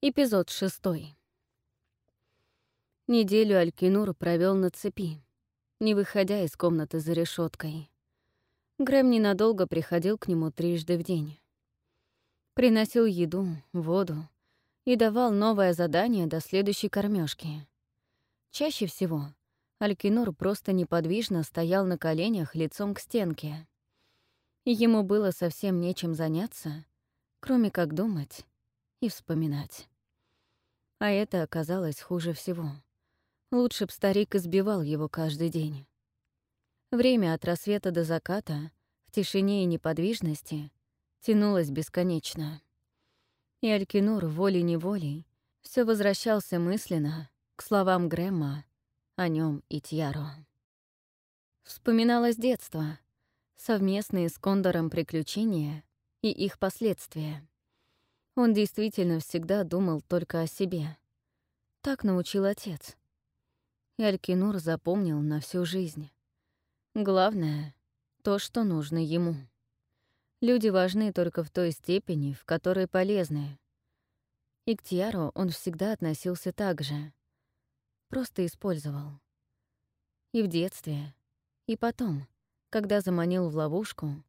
Эпизод шестой. Неделю Алькинур провел на цепи, не выходя из комнаты за решеткой. Грэм ненадолго приходил к нему трижды в день. Приносил еду, воду и давал новое задание до следующей кормежки. Чаще всего Алькинур просто неподвижно стоял на коленях лицом к стенке. Ему было совсем нечем заняться, кроме как думать и вспоминать. А это оказалось хуже всего. Лучше б старик избивал его каждый день. Время от рассвета до заката в тишине и неподвижности тянулось бесконечно. И Алькинур волей-неволей все возвращался мысленно к словам Грэма о нем и Тьяро. Вспоминалось детство, совместные с Кондором приключения и их последствия. Он действительно всегда думал только о себе. Так научил отец. И Алькинур запомнил на всю жизнь. Главное — то, что нужно ему. Люди важны только в той степени, в которой полезны. И к Тьяру он всегда относился так же. Просто использовал. И в детстве, и потом, когда заманил в ловушку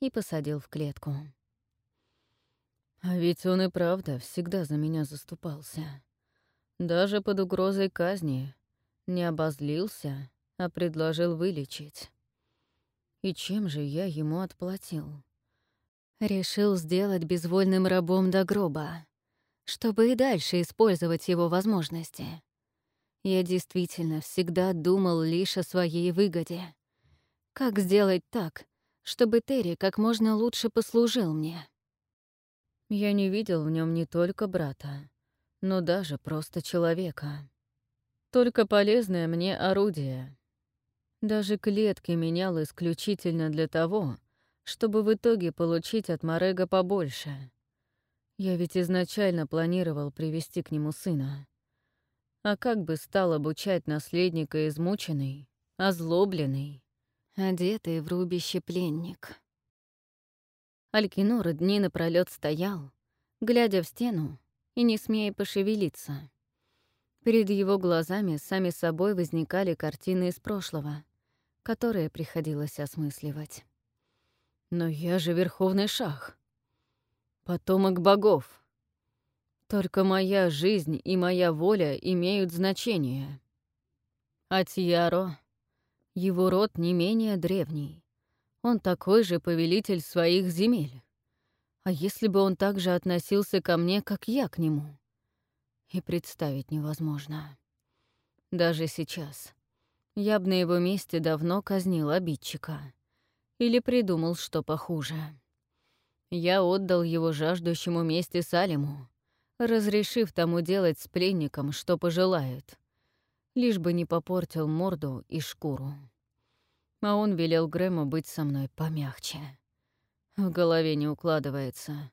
и посадил в клетку. А ведь он и правда всегда за меня заступался. Даже под угрозой казни не обозлился, а предложил вылечить. И чем же я ему отплатил? Решил сделать безвольным рабом до гроба, чтобы и дальше использовать его возможности. Я действительно всегда думал лишь о своей выгоде. Как сделать так, чтобы Терри как можно лучше послужил мне? Я не видел в нем не только брата, но даже просто человека. Только полезное мне орудие. Даже клетки менял исключительно для того, чтобы в итоге получить от Морега побольше. Я ведь изначально планировал привести к нему сына. А как бы стал обучать наследника измученный, озлобленный, одетый в рубище пленник? Алькинур дни напролёт стоял, глядя в стену и не смея пошевелиться. Перед его глазами сами собой возникали картины из прошлого, которые приходилось осмысливать. Но я же верховный шах. Потомок богов. Только моя жизнь и моя воля имеют значение. А Тьяро, его род не менее древний. Он такой же повелитель своих земель. А если бы он так же относился ко мне, как я к нему? И представить невозможно. Даже сейчас. Я бы на его месте давно казнил обидчика. Или придумал что похуже. Я отдал его жаждущему мести Салиму, разрешив тому делать с пленником, что пожелает, лишь бы не попортил морду и шкуру а он велел Грэму быть со мной помягче. В голове не укладывается.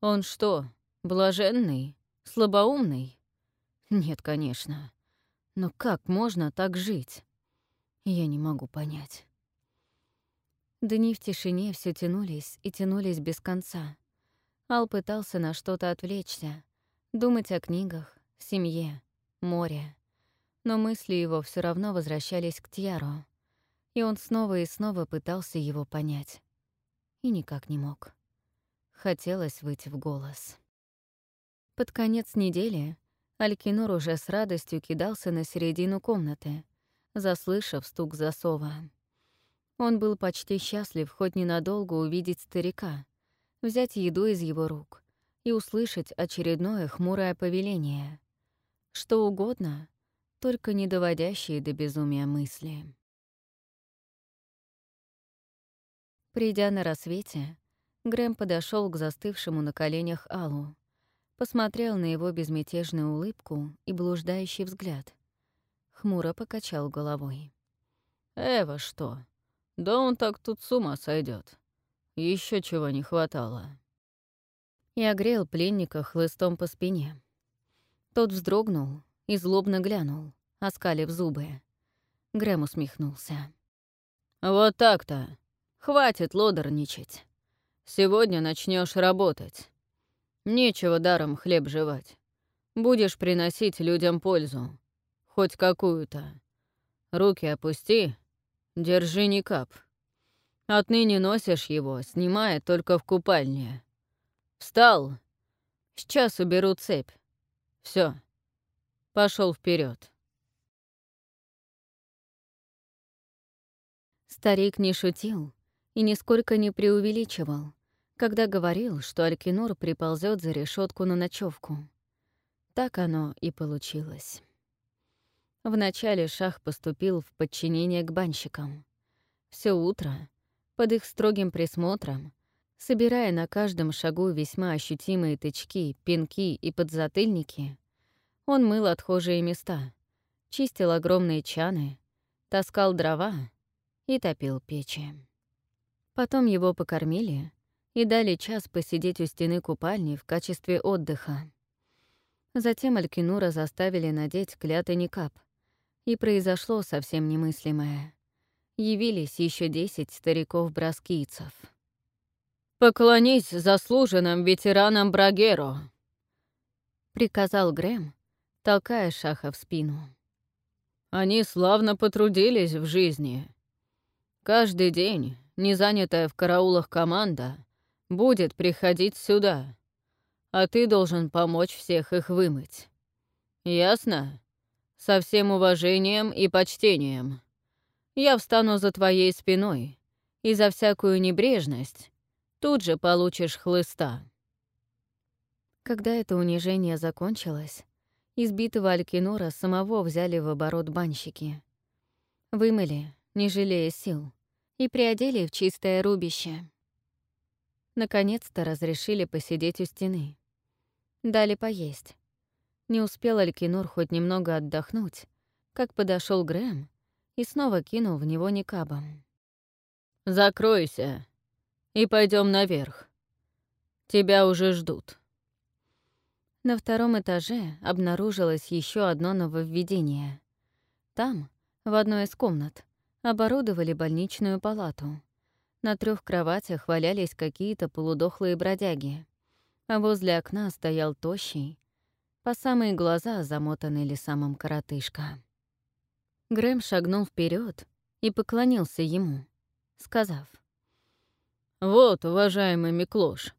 Он что, блаженный? Слабоумный? Нет, конечно. Но как можно так жить? Я не могу понять. Дни в тишине все тянулись и тянулись без конца. Ал пытался на что-то отвлечься, думать о книгах, семье, море. Но мысли его все равно возвращались к Тьяру и он снова и снова пытался его понять. И никак не мог. Хотелось выйти в голос. Под конец недели Алькинур уже с радостью кидался на середину комнаты, заслышав стук засова. Он был почти счастлив хоть ненадолго увидеть старика, взять еду из его рук и услышать очередное хмурое повеление. Что угодно, только не доводящие до безумия мысли. Придя на рассвете, Грэм подошел к застывшему на коленях Аллу, посмотрел на его безмятежную улыбку и блуждающий взгляд. Хмуро покачал головой. «Эва что? Да он так тут с ума сойдет. Еще чего не хватало». И огрел пленника хлыстом по спине. Тот вздрогнул и злобно глянул, оскалив зубы. Грэм усмехнулся. «Вот так-то. Хватит лодорничать. Сегодня начнешь работать. Нечего даром хлеб жевать. Будешь приносить людям пользу. Хоть какую-то. Руки опусти, держи никап. Отныне носишь его, снимая только в купальне. Встал. Сейчас уберу цепь. Все. Пошел вперед. Старик не шутил и нисколько не преувеличивал, когда говорил, что Алькинур приползет за решетку на ночевку. Так оно и получилось. Вначале Шах поступил в подчинение к банщикам. Все утро, под их строгим присмотром, собирая на каждом шагу весьма ощутимые тычки, пинки и подзатыльники, он мыл отхожие места, чистил огромные чаны, таскал дрова и топил печи. Потом его покормили и дали час посидеть у стены купальни в качестве отдыха. Затем Алькинура заставили надеть клятый никап, и произошло совсем немыслимое. Явились еще десять стариков-браскийцев. «Поклонись заслуженным ветеранам Брагеро!» — приказал Грэм, толкая Шаха в спину. «Они славно потрудились в жизни. Каждый день незанятая в караулах команда будет приходить сюда, а ты должен помочь всех их вымыть. Ясно? Со всем уважением и почтением. Я встану за твоей спиной, и за всякую небрежность тут же получишь хлыста». Когда это унижение закончилось, избитого Алькинора самого взяли в оборот банщики. Вымыли, не жалея сил, и приодели в чистое рубище. Наконец-то разрешили посидеть у стены. Дали поесть. Не успел Алькинур хоть немного отдохнуть, как подошел Грэм и снова кинул в него никабом. «Закройся и пойдем наверх. Тебя уже ждут». На втором этаже обнаружилось еще одно нововведение. Там, в одной из комнат, оборудовали больничную палату. На трех кроватях валялись какие-то полудохлые бродяги, а возле окна стоял тощий, по самые глаза замотанный лесамом коротышка. Грэм шагнул вперед и поклонился ему, сказав. «Вот, уважаемый Миклош,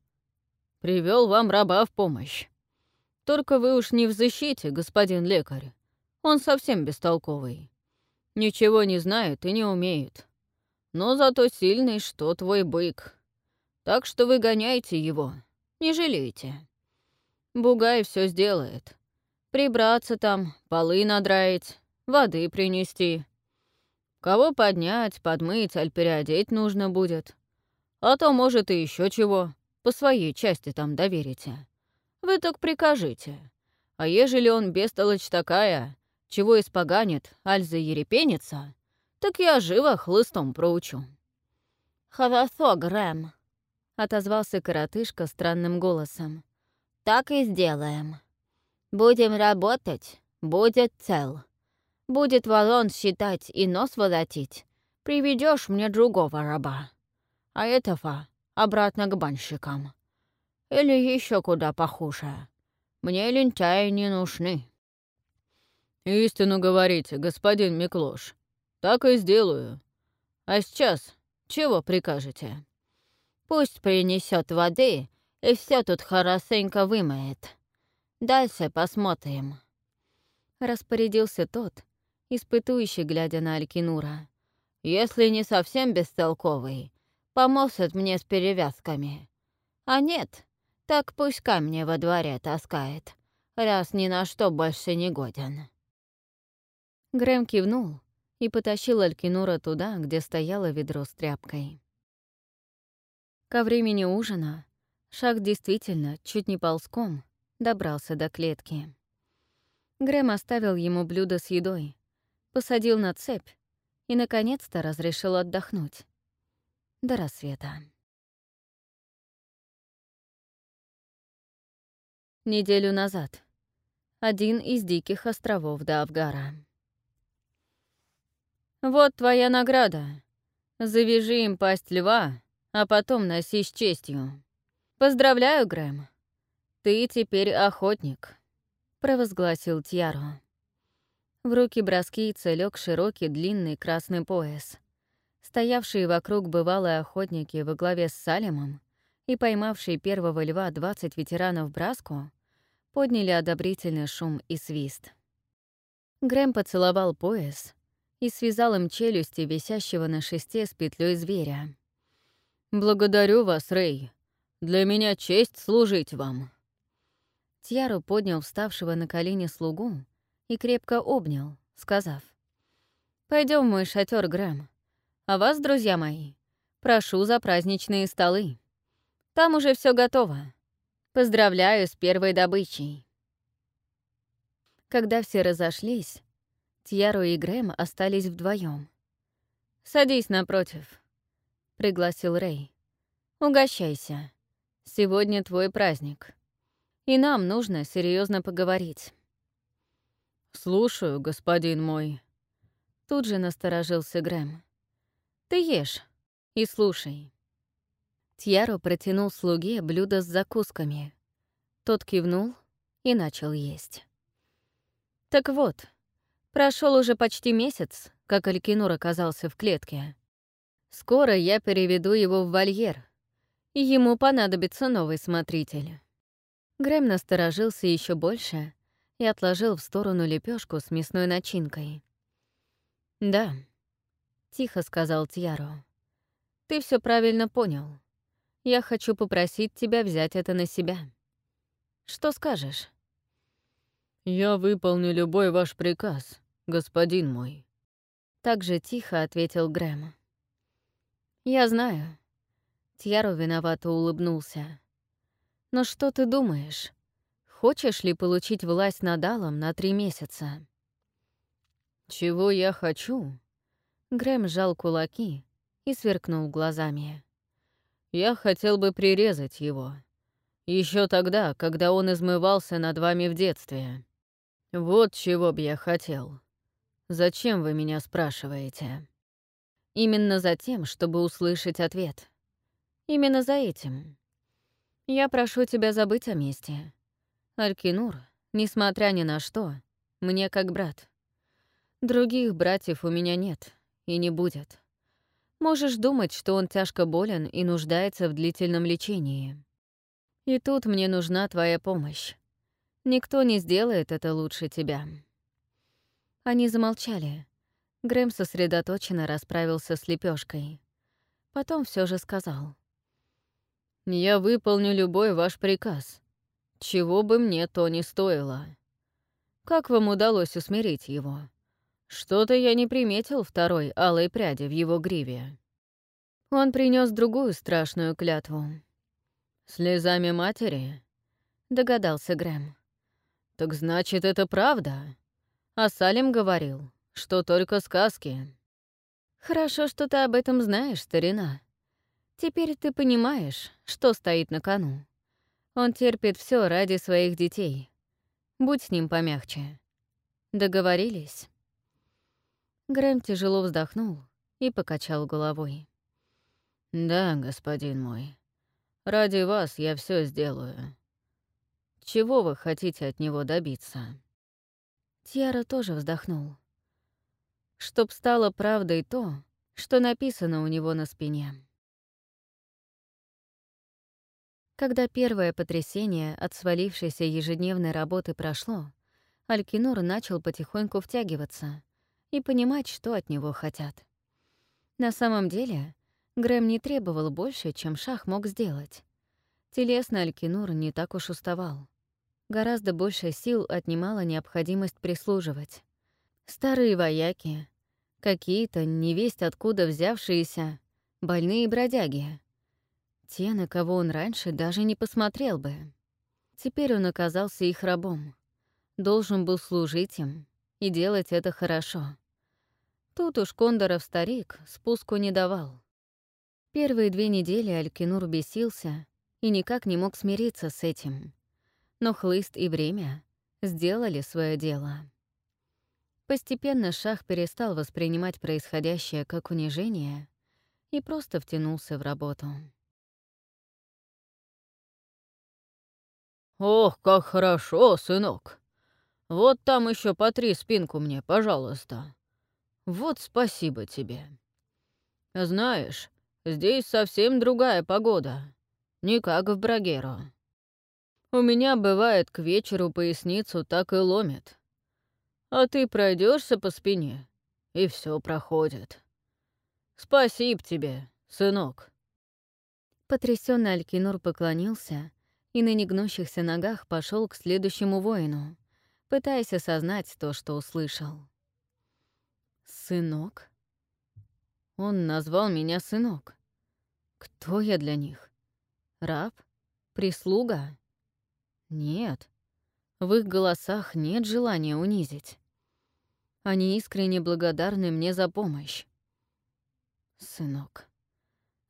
привел вам раба в помощь. Только вы уж не в защите, господин лекарь. Он совсем бестолковый. Ничего не знает и не умеет. Но зато сильный, что твой бык. Так что вы гоняйте его, не жалейте. Бугай все сделает. Прибраться там, полы надраить, воды принести. Кого поднять, подмыть, аль переодеть нужно будет. А то, может, и еще чего, по своей части там доверите. Вы так прикажите. А ежели он бестолочь такая, чего испоганит, альза ерепенится, так я живо хлыстом проучу». «Хорошо, Грэм», — отозвался коротышка странным голосом. «Так и сделаем. Будем работать, будет цел. Будет ворон считать и нос воротить. Приведешь мне другого раба. А этого обратно к банщикам. Или еще куда похуже. Мне лентяи не нужны». «Истину говорите, господин Миклош. Так и сделаю. А сейчас чего прикажете?» «Пусть принесет воды и все тут хорошенько вымоет. Дальше посмотрим». Распорядился тот, испытующий, глядя на Алькинура. «Если не совсем бестолковый, поможет мне с перевязками. А нет, так пусть камни во дворе таскает, раз ни на что больше не годен». Грэм кивнул и потащил Алькинура туда, где стояло ведро с тряпкой. Ко времени ужина Шаг действительно, чуть не ползком, добрался до клетки. Грэм оставил ему блюдо с едой, посадил на цепь и, наконец-то, разрешил отдохнуть. До рассвета. Неделю назад. Один из диких островов Давгара. «Вот твоя награда. Завяжи им пасть льва, а потом носи с честью. Поздравляю, Грэм. Ты теперь охотник. провозгласил Тьяро. В руки броскийца лег широкий длинный красный пояс. Стоявшие вокруг бывалые охотники во главе с Салимом и поймавшие первого льва 20 ветеранов Браску подняли одобрительный шум и свист. Грэм поцеловал пояс и связал им челюсти висящего на шесте с петлей зверя. «Благодарю вас, Рэй. Для меня честь служить вам». Тьяру поднял вставшего на колени слугу и крепко обнял, сказав. Пойдем в мой шатер, Грэм. А вас, друзья мои, прошу за праздничные столы. Там уже все готово. Поздравляю с первой добычей». Когда все разошлись, Тьяру и Грэм остались вдвоем. «Садись напротив», — пригласил Рэй. «Угощайся. Сегодня твой праздник. И нам нужно серьезно поговорить». «Слушаю, господин мой». Тут же насторожился Грэм. «Ты ешь и слушай». Тьяро протянул слуге блюдо с закусками. Тот кивнул и начал есть. Так вот, прошел уже почти месяц, как Алькинур оказался в клетке. Скоро я переведу его в вольер, и ему понадобится новый смотритель. Грэм насторожился еще больше и отложил в сторону лепешку с мясной начинкой. «Да», — тихо сказал Тьяро, — «ты все правильно понял я хочу попросить тебя взять это на себя. Что скажешь?» «Я выполню любой ваш приказ, господин мой», — так же тихо ответил Грэм. «Я знаю». Тьяро виновато улыбнулся. «Но что ты думаешь? Хочешь ли получить власть над Алом на три месяца?» «Чего я хочу?» Грэм сжал кулаки и сверкнул глазами. Я хотел бы прирезать его. Еще тогда, когда он измывался над вами в детстве. Вот чего б я хотел. Зачем вы меня спрашиваете? Именно за тем, чтобы услышать ответ. Именно за этим. Я прошу тебя забыть о месте. Алькинур, несмотря ни на что, мне как брат. Других братьев у меня нет и не будет. Можешь думать, что он тяжко болен и нуждается в длительном лечении. И тут мне нужна твоя помощь. Никто не сделает это лучше тебя». Они замолчали. Грэм сосредоточенно расправился с лепешкой. Потом все же сказал. «Я выполню любой ваш приказ, чего бы мне то ни стоило. Как вам удалось усмирить его?» Что-то я не приметил второй алой пряди в его гриве. Он принес другую страшную клятву. «Слезами матери?» — догадался Грэм. «Так значит, это правда?» А Салим говорил, что только сказки. «Хорошо, что ты об этом знаешь, старина. Теперь ты понимаешь, что стоит на кону. Он терпит все ради своих детей. Будь с ним помягче. Договорились?» Грэм тяжело вздохнул и покачал головой. «Да, господин мой. Ради вас я все сделаю. Чего вы хотите от него добиться?» Тьяра тоже вздохнул. «Чтоб стало правдой то, что написано у него на спине». Когда первое потрясение от свалившейся ежедневной работы прошло, Алькинур начал потихоньку втягиваться — и понимать, что от него хотят. На самом деле, Грэм не требовал больше, чем Шах мог сделать. Телесно Алькинур не так уж уставал. Гораздо больше сил отнимала необходимость прислуживать. Старые вояки, какие-то невесть откуда взявшиеся, больные бродяги. Те, на кого он раньше даже не посмотрел бы. Теперь он оказался их рабом. Должен был служить им и делать это хорошо. Тут уж Кондоров старик спуску не давал. Первые две недели Алькинур бесился и никак не мог смириться с этим. Но хлыст и время сделали свое дело. Постепенно Шах перестал воспринимать происходящее как унижение и просто втянулся в работу. «Ох, как хорошо, сынок! Вот там еще потри спинку мне, пожалуйста. Вот спасибо тебе. Знаешь, здесь совсем другая погода. Не как в Брагеро. У меня бывает к вечеру поясницу так и ломит. А ты пройдешься по спине, и все проходит. Спасибо тебе, сынок. Потрясённый Алькинур поклонился и на негнущихся ногах пошел к следующему воину, пытаясь осознать то, что услышал. «Сынок?» Он назвал меня сынок. Кто я для них? Раб? Прислуга? Нет. В их голосах нет желания унизить. Они искренне благодарны мне за помощь. Сынок.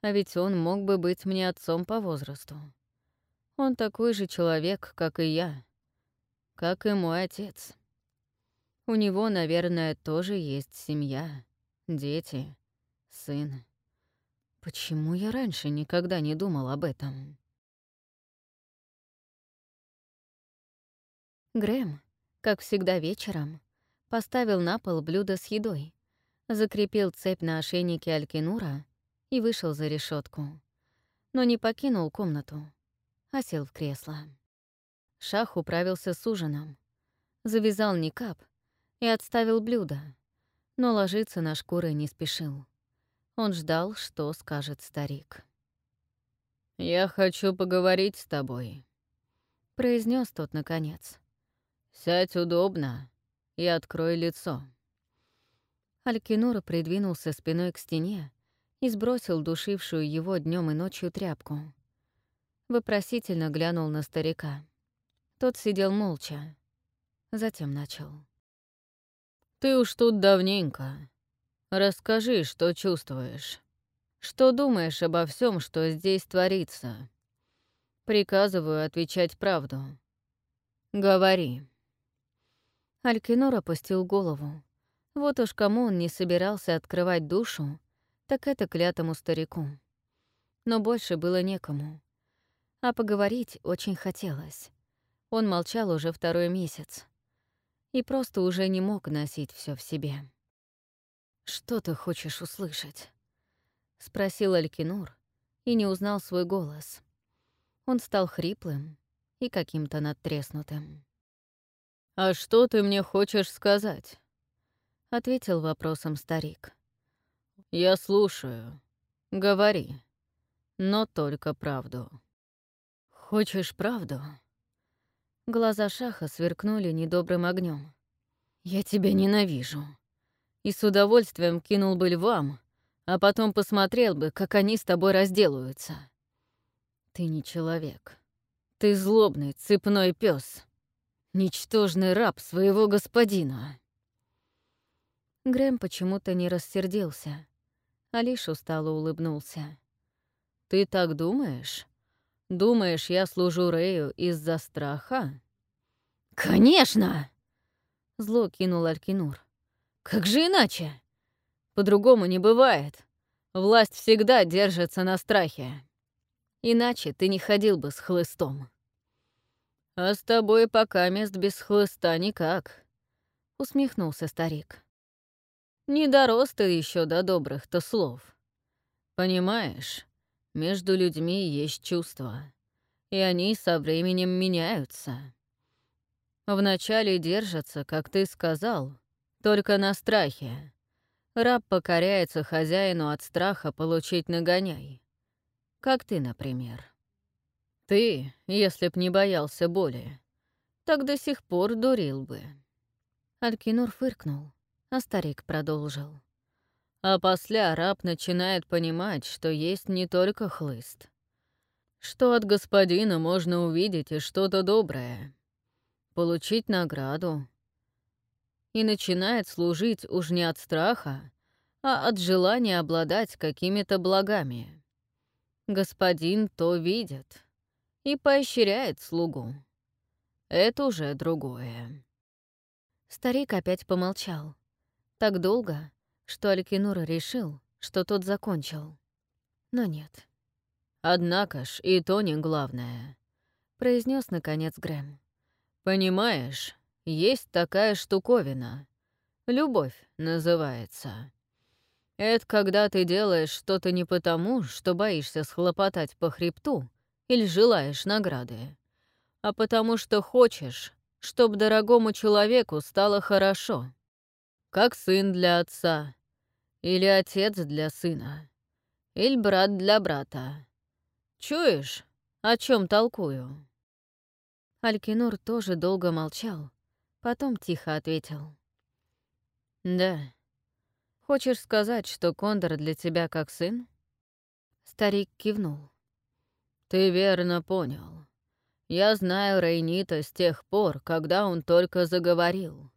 А ведь он мог бы быть мне отцом по возрасту. Он такой же человек, как и я, как и мой отец. У него, наверное, тоже есть семья, дети, сын. Почему я раньше никогда не думал об этом? Грэм, как всегда вечером, поставил на пол блюдо с едой, закрепил цепь на ошейнике Алькинура и вышел за решетку, но не покинул комнату, а сел в кресло. Шах управился с ужином, завязал никап и отставил блюдо, но ложиться на шкуры не спешил. Он ждал, что скажет старик. «Я хочу поговорить с тобой», — произнес тот наконец. «Сядь удобно и открой лицо». Алькинура придвинулся спиной к стене и сбросил душившую его днем и ночью тряпку. Вопросительно глянул на старика. Тот сидел молча. Затем начал. «Ты уж тут давненько. Расскажи, что чувствуешь. Что думаешь обо всем, что здесь творится? Приказываю отвечать правду. Говори». Алькинор опустил голову. Вот уж кому он не собирался открывать душу, так это клятому старику. Но больше было некому. А поговорить очень хотелось. Он молчал уже второй месяц. И просто уже не мог носить все в себе. «Что ты хочешь услышать?» — спросил Алькинур и не узнал свой голос. Он стал хриплым и каким-то надтреснутым. «А что ты мне хочешь сказать?» — ответил вопросом старик. «Я слушаю. Говори. Но только правду». «Хочешь правду?» Глаза Шаха сверкнули недобрым огнем. «Я тебя ненавижу. И с удовольствием кинул бы львам, а потом посмотрел бы, как они с тобой разделаются. Ты не человек. Ты злобный, цепной пес, Ничтожный раб своего господина». Грэм почему-то не рассердился, а лишь устало улыбнулся. «Ты так думаешь? Думаешь, я служу Рэю из-за страха?» «Конечно!» — зло кинул Алькинур. «Как же иначе? По-другому не бывает. Власть всегда держится на страхе. Иначе ты не ходил бы с хлыстом». «А с тобой пока мест без хлыста никак», — усмехнулся старик. Не дорос ты еще до добрых-то слов. Понимаешь, между людьми есть чувства, и они со временем меняются. Вначале держатся, как ты сказал, только на страхе. Раб покоряется хозяину от страха получить нагоняй. Как ты, например. Ты, если б не боялся боли, так до сих пор дурил бы. Алькинур фыркнул а старик продолжил. А после раб начинает понимать, что есть не только хлыст. Что от господина можно увидеть и что-то доброе. Получить награду. И начинает служить уж не от страха, а от желания обладать какими-то благами. Господин то видит и поощряет слугу. Это уже другое. Старик опять помолчал, так долго, что Алькинур решил, что тот закончил. Но нет. «Однако ж, и то не главное», — произнес наконец Грэм. «Понимаешь, есть такая штуковина. Любовь называется. Это когда ты делаешь что-то не потому, что боишься схлопотать по хребту или желаешь награды, а потому что хочешь, чтобы дорогому человеку стало хорошо. Как сын для отца, или отец для сына, или брат для брата. Чуешь, о чем толкую?» Алькинур тоже долго молчал, потом тихо ответил. «Да. Хочешь сказать, что Кондор для тебя как сын?» Старик кивнул. «Ты верно понял. Я знаю Рейнита с тех пор, когда он только заговорил.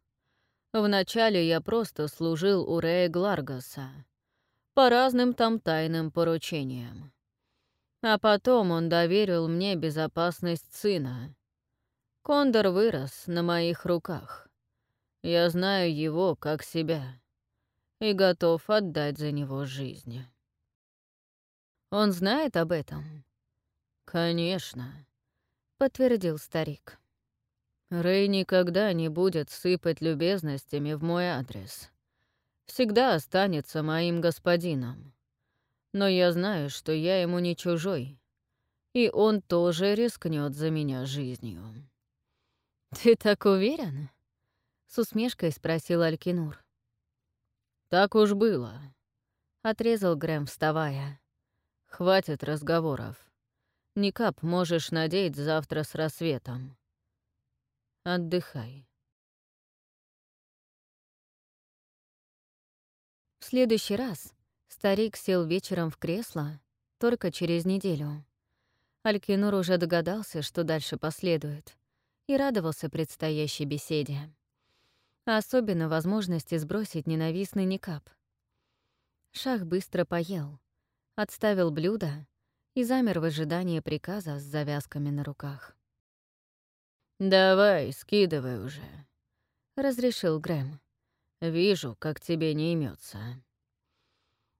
Вначале я просто служил у Рея Гларгаса, по разным там тайным поручениям. А потом он доверил мне безопасность сына. Кондор вырос на моих руках. Я знаю его как себя и готов отдать за него жизнь. Он знает об этом? Конечно, подтвердил старик. Рэй никогда не будет сыпать любезностями в мой адрес. Всегда останется моим господином. Но я знаю, что я ему не чужой, и он тоже рискнет за меня жизнью. «Ты так уверен?» — с усмешкой спросил Алькинур. «Так уж было», — отрезал Грэм, вставая. «Хватит разговоров. Никап можешь надеть завтра с рассветом. Отдыхай. В следующий раз старик сел вечером в кресло только через неделю. Алькинур уже догадался, что дальше последует, и радовался предстоящей беседе. Особенно возможности сбросить ненавистный никап. Шах быстро поел, отставил блюдо и замер в ожидании приказа с завязками на руках. «Давай, скидывай уже», — разрешил Грэм. «Вижу, как тебе не имется.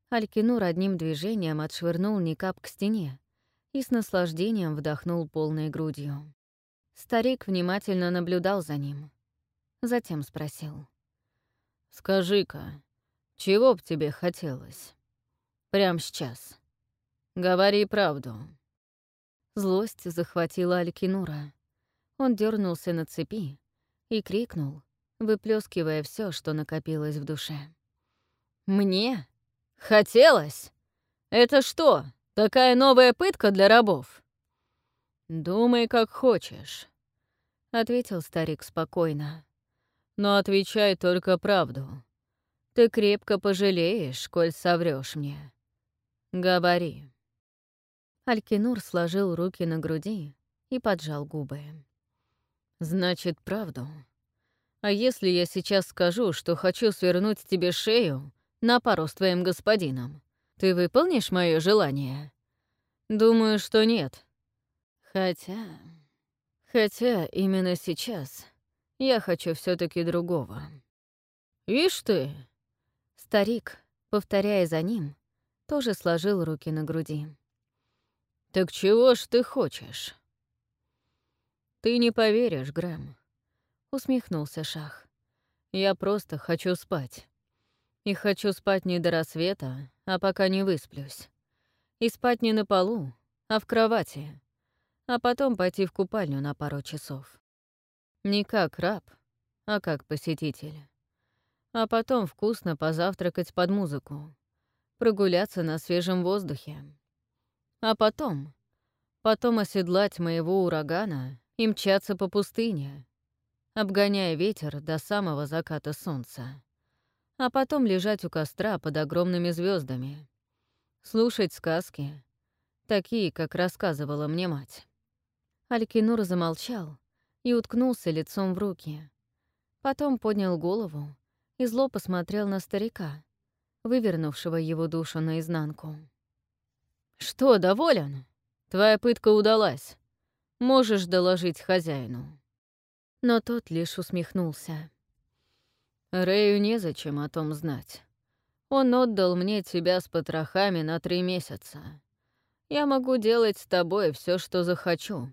Алькинур одним движением отшвырнул никап к стене и с наслаждением вдохнул полной грудью. Старик внимательно наблюдал за ним. Затем спросил. «Скажи-ка, чего б тебе хотелось? Прям сейчас. Говори правду». Злость захватила Алькинура. Он дернулся на цепи и крикнул, выплескивая все, что накопилось в душе. «Мне? Хотелось? Это что, такая новая пытка для рабов?» «Думай, как хочешь», — ответил старик спокойно. «Но отвечай только правду. Ты крепко пожалеешь, коль соврёшь мне. Говори». Алькинур сложил руки на груди и поджал губы. Значит, правду. А если я сейчас скажу, что хочу свернуть тебе шею на пару с твоим господином, ты выполнишь мое желание? Думаю, что нет. Хотя... Хотя именно сейчас я хочу все таки другого. Ишь ты! Старик, повторяя за ним, тоже сложил руки на груди. «Так чего ж ты хочешь?» «Ты не поверишь, Грэм», — усмехнулся Шах. «Я просто хочу спать. И хочу спать не до рассвета, а пока не высплюсь. И спать не на полу, а в кровати. А потом пойти в купальню на пару часов. Не как раб, а как посетитель. А потом вкусно позавтракать под музыку. Прогуляться на свежем воздухе. А потом... Потом оседлать моего урагана и мчаться по пустыне, обгоняя ветер до самого заката солнца, а потом лежать у костра под огромными звездами, слушать сказки, такие, как рассказывала мне мать. Алькинур замолчал и уткнулся лицом в руки. Потом поднял голову и зло посмотрел на старика, вывернувшего его душу наизнанку. «Что, доволен? Твоя пытка удалась. Можешь доложить хозяину». Но тот лишь усмехнулся. «Рэю незачем о том знать. Он отдал мне тебя с потрохами на три месяца. Я могу делать с тобой все, что захочу.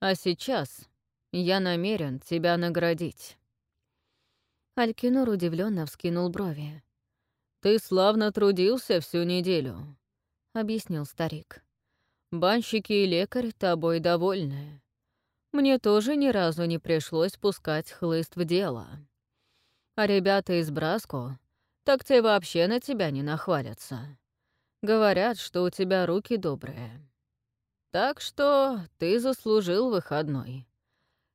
А сейчас я намерен тебя наградить». Алькинур удивленно вскинул брови. «Ты славно трудился всю неделю», — объяснил старик. «Банщики и лекарь тобой довольны. Мне тоже ни разу не пришлось пускать хлыст в дело. А ребята из Браско, так те вообще на тебя не нахвалятся. Говорят, что у тебя руки добрые. Так что ты заслужил выходной.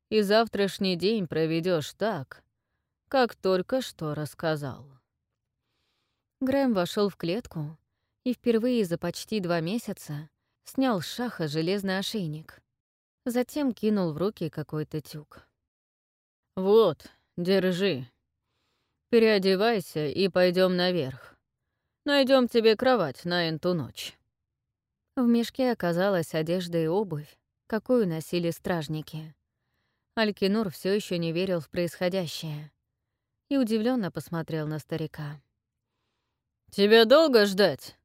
И завтрашний день проведешь так, как только что рассказал. Грэм вошел в клетку и впервые за почти два месяца снял с шаха железный ошейник. Затем кинул в руки какой-то тюк. «Вот, держи. Переодевайся и пойдем наверх. Найдем тебе кровать на эту ночь». В мешке оказалась одежда и обувь, какую носили стражники. Алькинур все еще не верил в происходящее и удивленно посмотрел на старика. «Тебя долго ждать?» —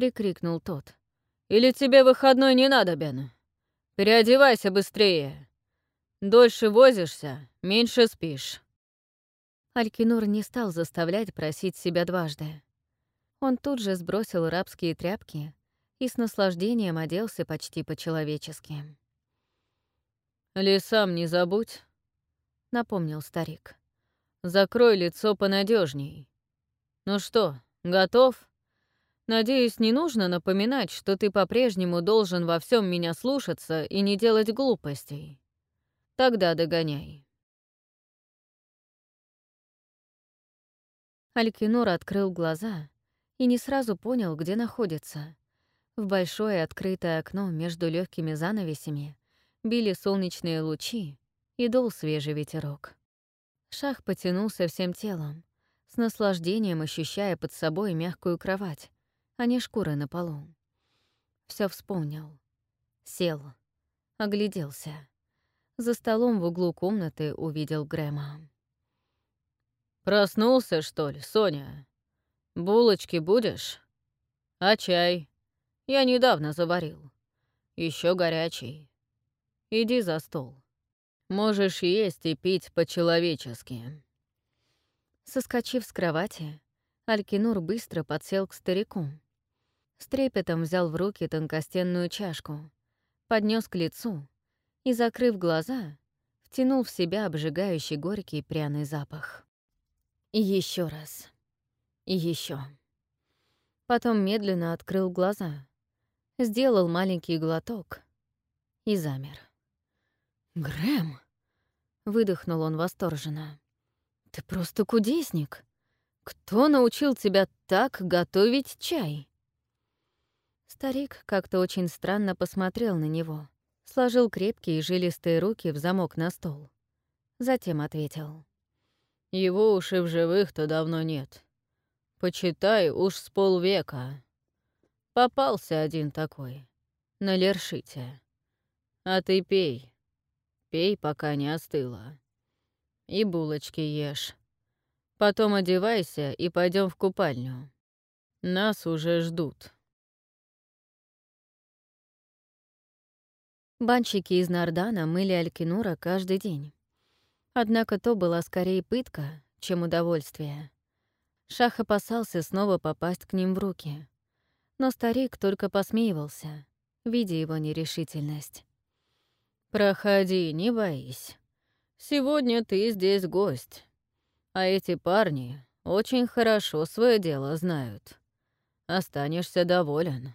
прикрикнул тот. «Или тебе выходной не надо, Бен? Переодевайся быстрее. Дольше возишься, меньше спишь». Алькинур не стал заставлять просить себя дважды. Он тут же сбросил рабские тряпки и с наслаждением оделся почти по-человечески. «Лесам не забудь», — напомнил старик. «Закрой лицо понадежней. Ну что, готов? Надеюсь, не нужно напоминать, что ты по-прежнему должен во всем меня слушаться и не делать глупостей. Тогда догоняй». Алькинур открыл глаза и не сразу понял, где находится. В большое открытое окно между легкими занавесями били солнечные лучи и дул свежий ветерок. Шах потянулся всем телом, с наслаждением ощущая под собой мягкую кровать, а не шкуры на полу. Все вспомнил. Сел. Огляделся. За столом в углу комнаты увидел Грэма. «Проснулся, что ли, Соня? Булочки будешь? А чай?» Я недавно заварил. Еще горячий. Иди за стол. Можешь есть и пить по-человечески». Соскочив с кровати, Алькинур быстро подсел к старику. С трепетом взял в руки тонкостенную чашку, поднес к лицу и, закрыв глаза, втянул в себя обжигающий горький пряный запах. И еще раз. И еще. Потом медленно открыл глаза, сделал маленький глоток и замер. «Грэм!» — выдохнул он восторженно. «Ты просто кудесник! Кто научил тебя так готовить чай?» Старик как-то очень странно посмотрел на него, сложил крепкие жилистые руки в замок на стол. Затем ответил. «Его уж и в живых-то давно нет. Почитай, уж с полвека. Попался один такой. На Лершите. А ты пей. Пей, пока не остыло. И булочки ешь. Потом одевайся и пойдем в купальню. Нас уже ждут. Банщики из Нардана мыли Алькинура каждый день. Однако то была скорее пытка, чем удовольствие. Шах опасался снова попасть к ним в руки но старик только посмеивался, видя его нерешительность. «Проходи, не боись. Сегодня ты здесь гость, а эти парни очень хорошо свое дело знают. Останешься доволен».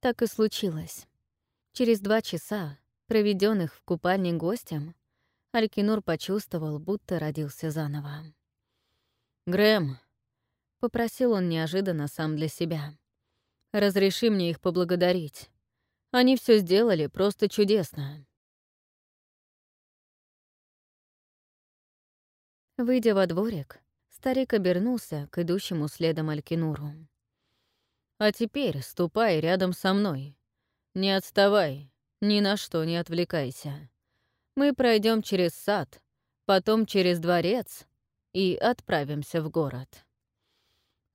Так и случилось. Через два часа, проведенных в купальне гостем, Алькинур почувствовал, будто родился заново. «Грэм», — попросил он неожиданно сам для себя. Разреши мне их поблагодарить. Они все сделали просто чудесно. Выйдя во дворик, старик обернулся к идущему следом Алькинуру. «А теперь ступай рядом со мной. Не отставай, ни на что не отвлекайся. Мы пройдем через сад, потом через дворец и отправимся в город».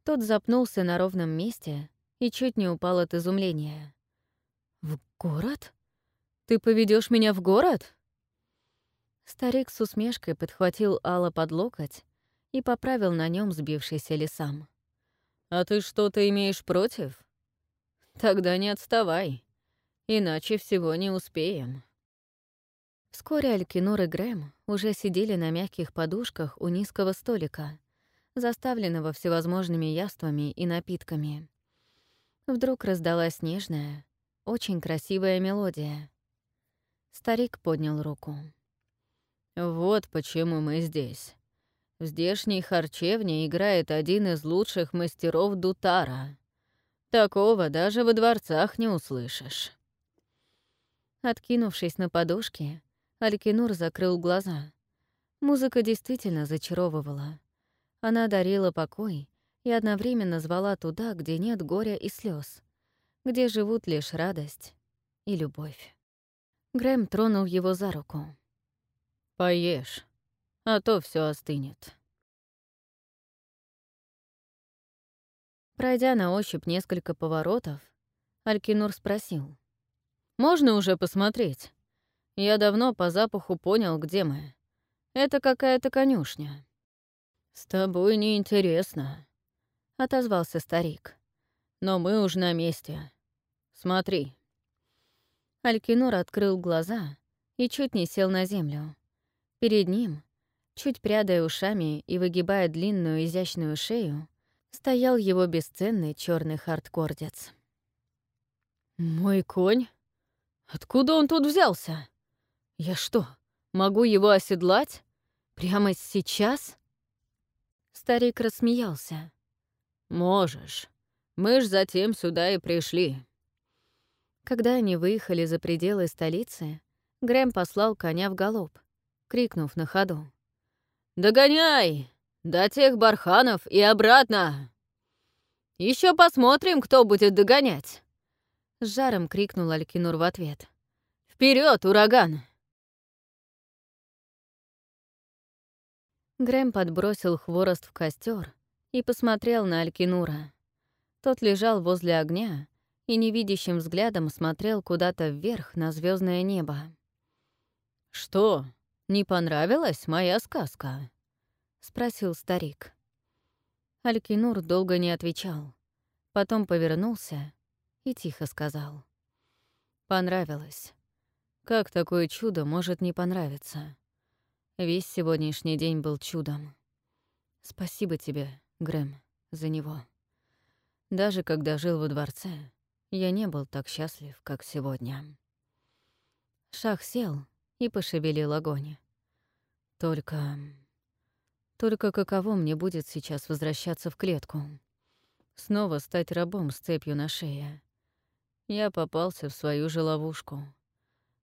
Тот запнулся на ровном месте, и чуть не упал от изумления. «В город? Ты поведешь меня в город?» Старик с усмешкой подхватил Алла под локоть и поправил на нем сбившийся лесам. «А ты что-то имеешь против? Тогда не отставай, иначе всего не успеем». Вскоре Алькинур и Грэм уже сидели на мягких подушках у низкого столика, заставленного всевозможными яствами и напитками. Вдруг раздалась нежная, очень красивая мелодия. Старик поднял руку. «Вот почему мы здесь. В здешней харчевне играет один из лучших мастеров Дутара. Такого даже во дворцах не услышишь». Откинувшись на подушке, Алькинур закрыл глаза. Музыка действительно зачаровывала. Она дарила покой и одновременно звала туда, где нет горя и слез, где живут лишь радость и любовь. Грэм тронул его за руку. «Поешь, а то все остынет». Пройдя на ощупь несколько поворотов, Алькинур спросил. «Можно уже посмотреть?» Я давно по запаху понял, где мы. Это какая-то конюшня. С тобой неинтересно, отозвался старик. Но мы уж на месте. Смотри. Алькинур открыл глаза и чуть не сел на землю. Перед ним, чуть прядая ушами и выгибая длинную изящную шею, стоял его бесценный черный хардкордец. «Мой конь? Откуда он тут взялся?» Я что, могу его оседлать? Прямо сейчас? Старик рассмеялся. Можешь. Мы ж затем сюда и пришли. Когда они выехали за пределы столицы, Грэм послал коня в галоп, крикнув на ходу. «Догоняй! До тех барханов и обратно! Еще посмотрим, кто будет догонять!» С жаром крикнул Алькинур в ответ. Вперед, ураган!» Грэм подбросил хворост в костер и посмотрел на Алькинура. Тот лежал возле огня и невидящим взглядом смотрел куда-то вверх на звездное небо. «Что, не понравилась моя сказка?» — спросил старик. Алькинур долго не отвечал. Потом повернулся и тихо сказал. «Понравилось. Как такое чудо может не понравиться?» Весь сегодняшний день был чудом. Спасибо тебе, Грэм, за него. Даже когда жил во дворце, я не был так счастлив, как сегодня. Шах сел и пошевелил огонь. Только... Только каково мне будет сейчас возвращаться в клетку? Снова стать рабом с цепью на шее. Я попался в свою же ловушку —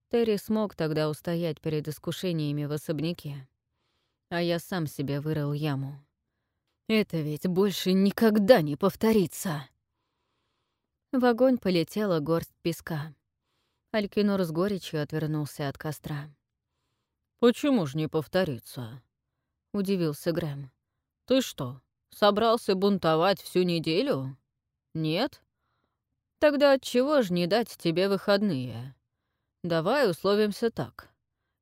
Терри смог тогда устоять перед искушениями в особняке. А я сам себе вырыл яму. Это ведь больше никогда не повторится. В огонь полетела горсть песка. Алькинор с горечью отвернулся от костра. «Почему ж не повторится?» — удивился Грэм. «Ты что, собрался бунтовать всю неделю? Нет? Тогда отчего ж не дать тебе выходные?» Давай условимся так.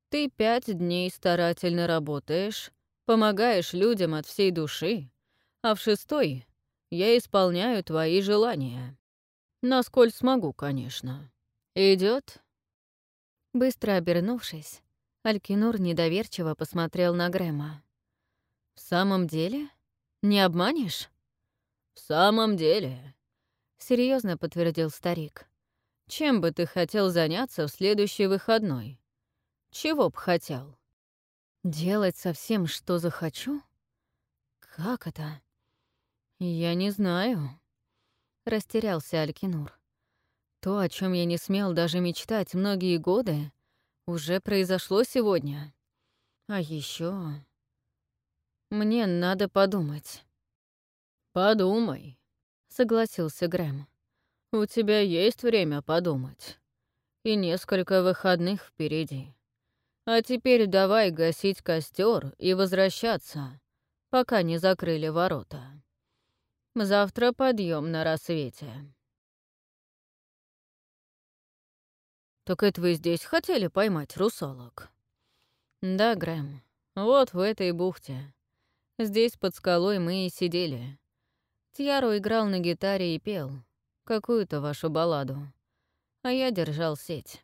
Ты пять дней старательно работаешь, помогаешь людям от всей души, а в шестой я исполняю твои желания. Насколько смогу, конечно. Идет? Быстро обернувшись, Алькинур недоверчиво посмотрел на Грэма. «В самом деле? Не обманешь?» «В самом деле», — серьезно подтвердил старик. Чем бы ты хотел заняться в следующий выходной? Чего б хотел? Делать совсем, что захочу? Как это? Я не знаю. Растерялся Алькинур. То, о чем я не смел даже мечтать многие годы, уже произошло сегодня. А еще мне надо подумать. Подумай, согласился Грэм. У тебя есть время подумать. И несколько выходных впереди. А теперь давай гасить костер и возвращаться, пока не закрыли ворота. Завтра подъем на рассвете. «Так это вы здесь хотели поймать русалок?» «Да, Грэм, вот в этой бухте. Здесь под скалой мы и сидели. Тьяро играл на гитаре и пел какую-то вашу балладу, а я держал сеть.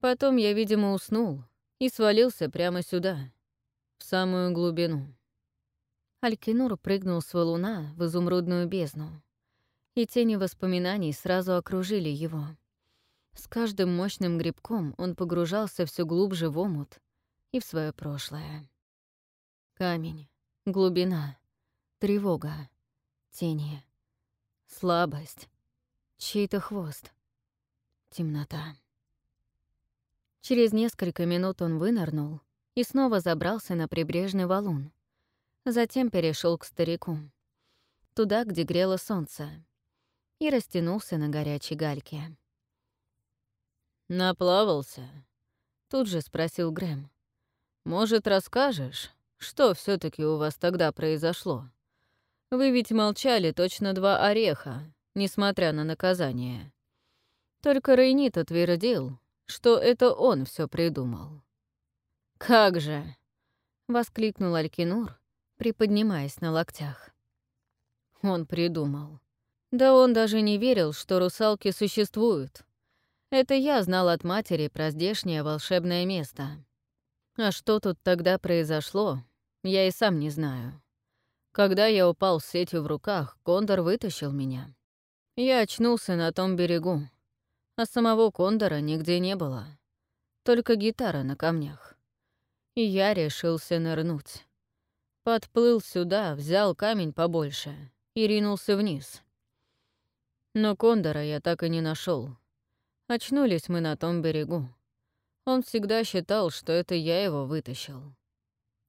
Потом я, видимо, уснул и свалился прямо сюда, в самую глубину». Алькинур прыгнул с валуна в изумрудную бездну, и тени воспоминаний сразу окружили его. С каждым мощным грибком он погружался все глубже в омут и в свое прошлое. Камень, глубина, тревога, тени, слабость, чей-то хвост, темнота. Через несколько минут он вынырнул и снова забрался на прибрежный валун. Затем перешел к старику, туда, где грело солнце, и растянулся на горячей гальке. «Наплавался?» — тут же спросил Грэм. «Может, расскажешь, что все таки у вас тогда произошло? Вы ведь молчали точно два ореха, несмотря на наказание. Только Рейнит утвердил, что это он все придумал». «Как же!» — воскликнул Алькинур, приподнимаясь на локтях. Он придумал. Да он даже не верил, что русалки существуют. Это я знал от матери про здешнее волшебное место. А что тут тогда произошло, я и сам не знаю. Когда я упал с сетью в руках, Кондор вытащил меня. Я очнулся на том берегу, а самого Кондора нигде не было. Только гитара на камнях. И я решился нырнуть. Подплыл сюда, взял камень побольше и ринулся вниз. Но Кондора я так и не нашел. Очнулись мы на том берегу. Он всегда считал, что это я его вытащил.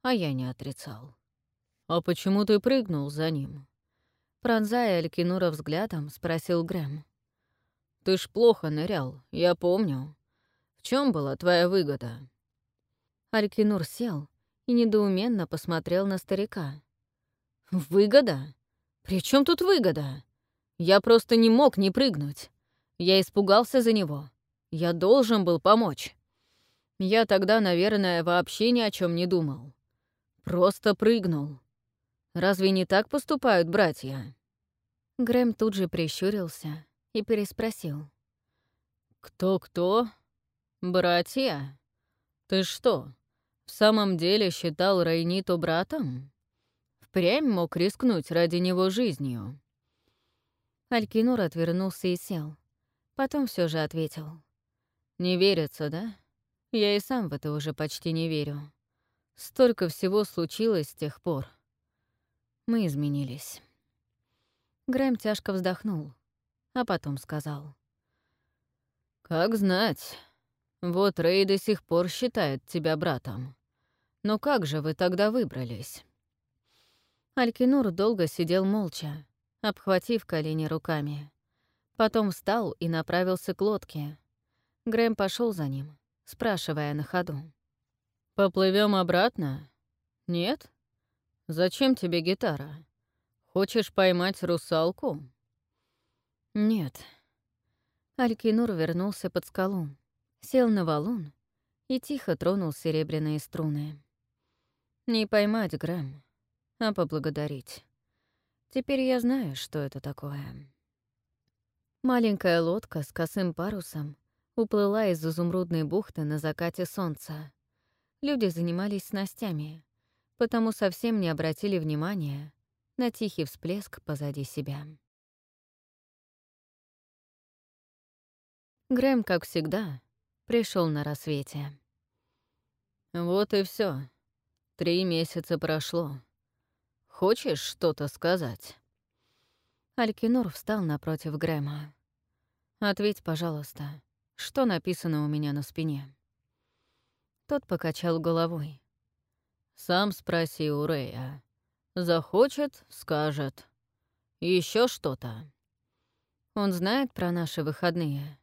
А я не отрицал. «А почему ты прыгнул за ним?» Пронзая Алькинура взглядом, спросил Грэм. «Ты ж плохо нырял, я помню. В чем была твоя выгода?» Алькинур сел и недоуменно посмотрел на старика. «Выгода? При чем тут выгода? Я просто не мог не прыгнуть. Я испугался за него. Я должен был помочь. Я тогда, наверное, вообще ни о чем не думал. Просто прыгнул. Разве не так поступают братья?» Грэм тут же прищурился и переспросил. «Кто-кто? Братья? Ты что, в самом деле считал Рейниту братом? Впрямь мог рискнуть ради него жизнью?» Алькинур отвернулся и сел. Потом все же ответил. «Не верится, да? Я и сам в это уже почти не верю. Столько всего случилось с тех пор. Мы изменились». Грэм тяжко вздохнул, а потом сказал. «Как знать. Вот Рэй до сих пор считает тебя братом. Но как же вы тогда выбрались?» Алькинур долго сидел молча, обхватив колени руками. Потом встал и направился к лодке. Грэм пошел за ним, спрашивая на ходу. Поплывем обратно? Нет? Зачем тебе гитара? Хочешь поймать русалку? Нет. Алькинур вернулся под скалу, сел на валун и тихо тронул серебряные струны. Не поймать, Грэм, а поблагодарить. Теперь я знаю, что это такое. Маленькая лодка с косым парусом уплыла из изумрудной бухты на закате солнца. Люди занимались снастями, потому совсем не обратили внимания на тихий всплеск позади себя. Грэм, как всегда, пришел на рассвете. «Вот и все. Три месяца прошло. Хочешь что-то сказать?» Алькинур встал напротив Грэма. «Ответь, пожалуйста, что написано у меня на спине?» Тот покачал головой. «Сам спроси у Рэя. Захочет — скажет. Еще что-то». «Он знает про наши выходные?»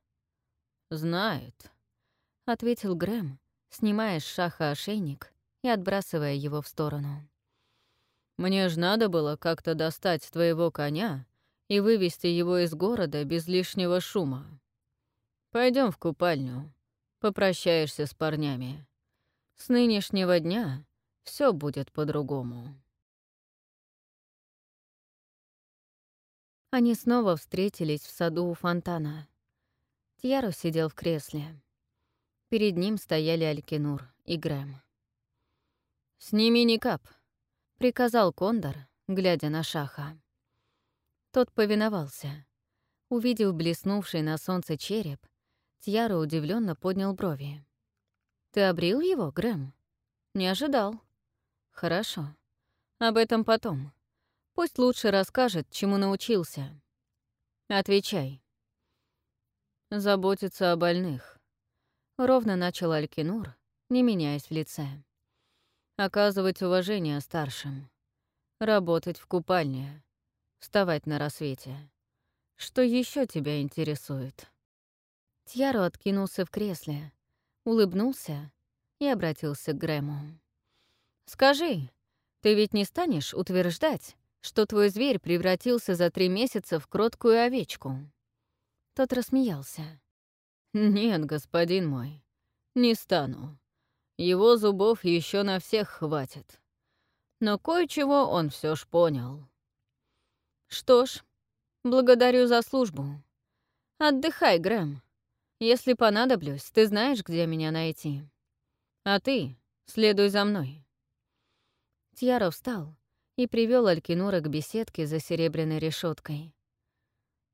«Знает», — ответил Грэм, снимая с шаха ошейник и отбрасывая его в сторону. «Мне ж надо было как-то достать твоего коня и вывести его из города без лишнего шума. Пойдем в купальню, попрощаешься с парнями. С нынешнего дня все будет по-другому. Они снова встретились в саду у фонтана. Тьяро сидел в кресле. Перед ним стояли Алькинур и Грэм. «Сними никап», — приказал Кондор, глядя на Шаха. Тот повиновался. Увидев блеснувший на солнце череп, Тьяро удивленно поднял брови. «Ты обрил его, Грэм?» «Не ожидал». «Хорошо. Об этом потом. Пусть лучше расскажет, чему научился. Отвечай. Заботиться о больных. Ровно начал Алькинур, не меняясь в лице. Оказывать уважение старшим. Работать в купальне. Вставать на рассвете. Что еще тебя интересует? Тьяро откинулся в кресле, улыбнулся и обратился к Грэму. «Скажи, ты ведь не станешь утверждать, что твой зверь превратился за три месяца в кроткую овечку». Тот рассмеялся. «Нет, господин мой, не стану. Его зубов еще на всех хватит. Но кое-чего он все ж понял. Что ж, благодарю за службу. Отдыхай, Грэм. Если понадоблюсь, ты знаешь, где меня найти. А ты следуй за мной». Тьяро встал и привел Алькинура к беседке за серебряной решеткой.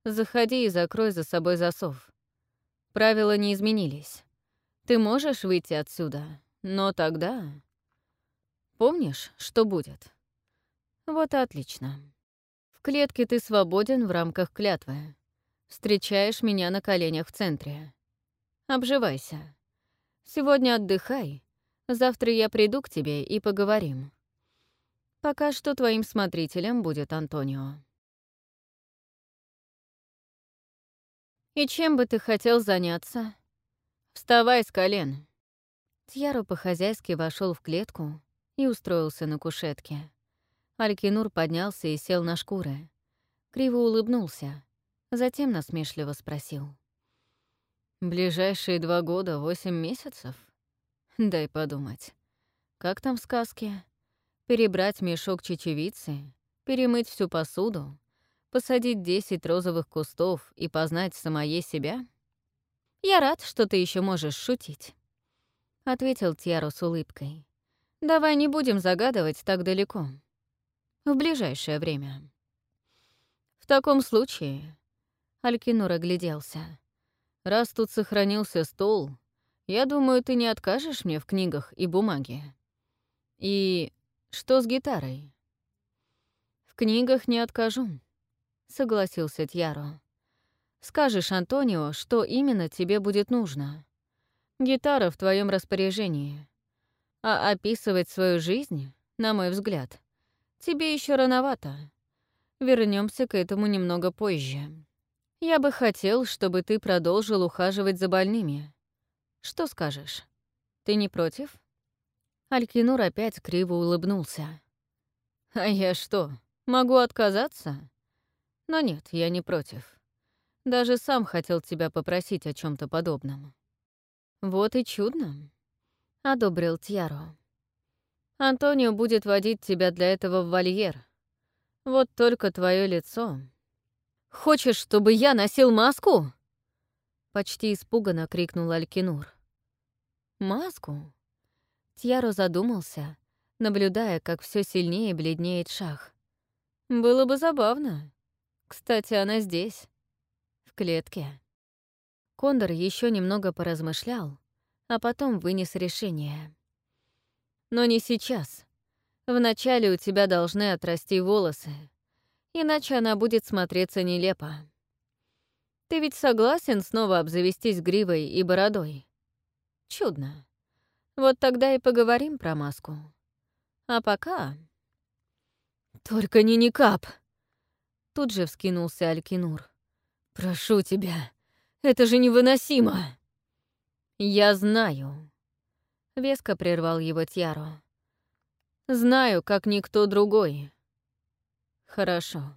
«Заходи и закрой за собой засов. Правила не изменились. Ты можешь выйти отсюда, но тогда... Помнишь, что будет? Вот и отлично. В клетке ты свободен в рамках клятвы. Встречаешь меня на коленях в центре. Обживайся. Сегодня отдыхай. Завтра я приду к тебе и поговорим. Пока что твоим смотрителем будет Антонио. И чем бы ты хотел заняться? Вставай с колен. Тьяро по-хозяйски вошел в клетку и устроился на кушетке. Алькинур поднялся и сел на шкуры. Криво улыбнулся, затем насмешливо спросил. «Ближайшие два года — восемь месяцев? Дай подумать. Как там в сказке? Перебрать мешок чечевицы, перемыть всю посуду, посадить 10 розовых кустов и познать самое себя? Я рад, что ты еще можешь шутить, ответил Тьяро с улыбкой. Давай не будем загадывать так далеко. В ближайшее время. В таком случае, Алькинур огляделся. Раз тут сохранился стол, я думаю, ты не откажешь мне в книгах и бумаге. И что с гитарой? В книгах не откажу, согласился Тьяро. Скажешь Антонио, что именно тебе будет нужно. Гитара в твоем распоряжении. А описывать свою жизнь, на мой взгляд, тебе еще рановато. Вернемся к этому немного позже. Я бы хотел, чтобы ты продолжил ухаживать за больными. Что скажешь? Ты не против? Алькинур опять криво улыбнулся. «А я что, могу отказаться?» «Но нет, я не против. Даже сам хотел тебя попросить о чем то подобном». «Вот и чудно», — одобрил Тьяро. «Антонио будет водить тебя для этого в вольер. Вот только твое лицо...» «Хочешь, чтобы я носил маску?» Почти испуганно крикнул Алькинур. «Маску?» Тьяро задумался, наблюдая, как все сильнее бледнеет шах. Было бы забавно. Кстати, она здесь, в клетке. Кондор еще немного поразмышлял, а потом вынес решение. Но не сейчас. Вначале у тебя должны отрасти волосы, иначе она будет смотреться нелепо. Ты ведь согласен снова обзавестись гривой и бородой? Чудно. Вот тогда и поговорим про маску. А пока... «Только не Никап!» Тут же вскинулся Алькинур. «Прошу тебя, это же невыносимо!» «Я знаю», — веско прервал его Тьяро. «Знаю, как никто другой». «Хорошо.